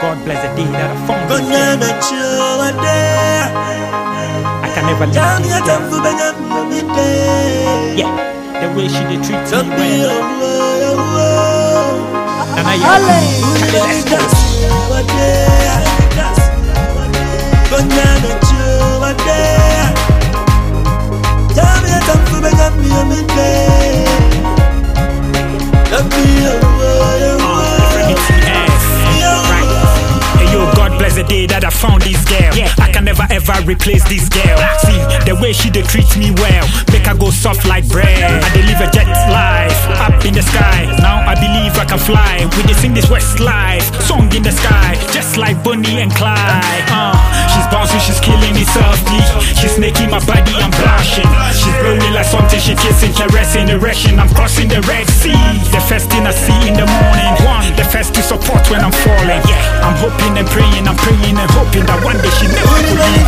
God bless the day that I found this girl. Konyana chowade I can never leave Jami this girl. atamfu benyami omide Yeah, the way she dey treat me well. owo owo Nana you. Unibelida chowade Konyana chowade Jami atamfu benyami omide Zombie replace this girl. See the way she dey treat me well, make her go soft like bread. I dey live a jet life up in the sky. Now I believe I can fly. We dey sing this Westlife song in the sky, just like Bonnie and Clyde. Uh, she's bouncing, she's killing me softly. She's making my body, I'm blushing. She's blowing like something, she kissing, caressing, erection. I'm crossing the Red Sea. First thing I see in the morning, one, the first to support when I'm falling. Yeah, I'm hoping and praying, I'm praying and hoping that one day she never could leave.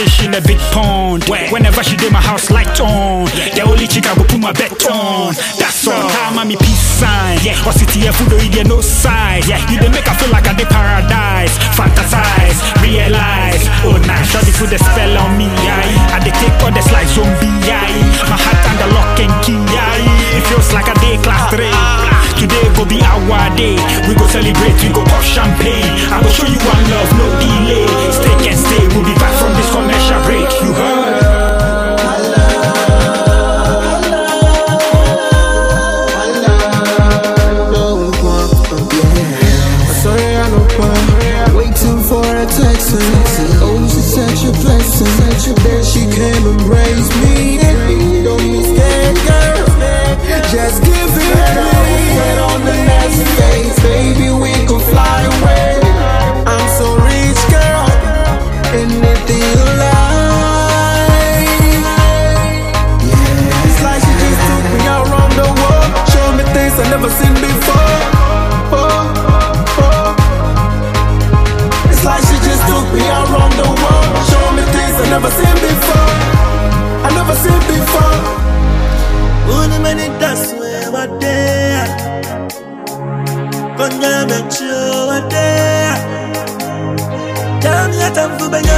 Fish in a big pond. Whenever she did my house light on, the only chick I go put my bet on. That's all. Time me peace sign. Yeah. Or city of food or idiot no size. You dey make I feel like I did paradise. Fantasize, realize. Oh nah, shawty put the spell on me. Aye. I dey take all the like zombie. Aye. My heart under lock and key. Aye. It feels like a day class three. Today go be our day. We go celebrate, we go pop champagne. I go show Oh, she said your blessing. Then she came embrace me. Jami atamfu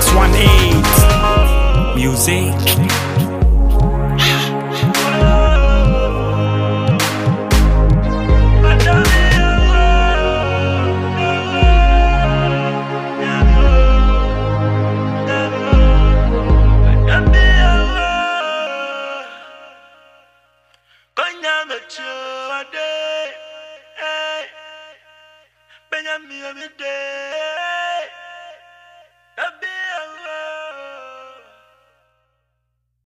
1618. Music. Benyamin Omide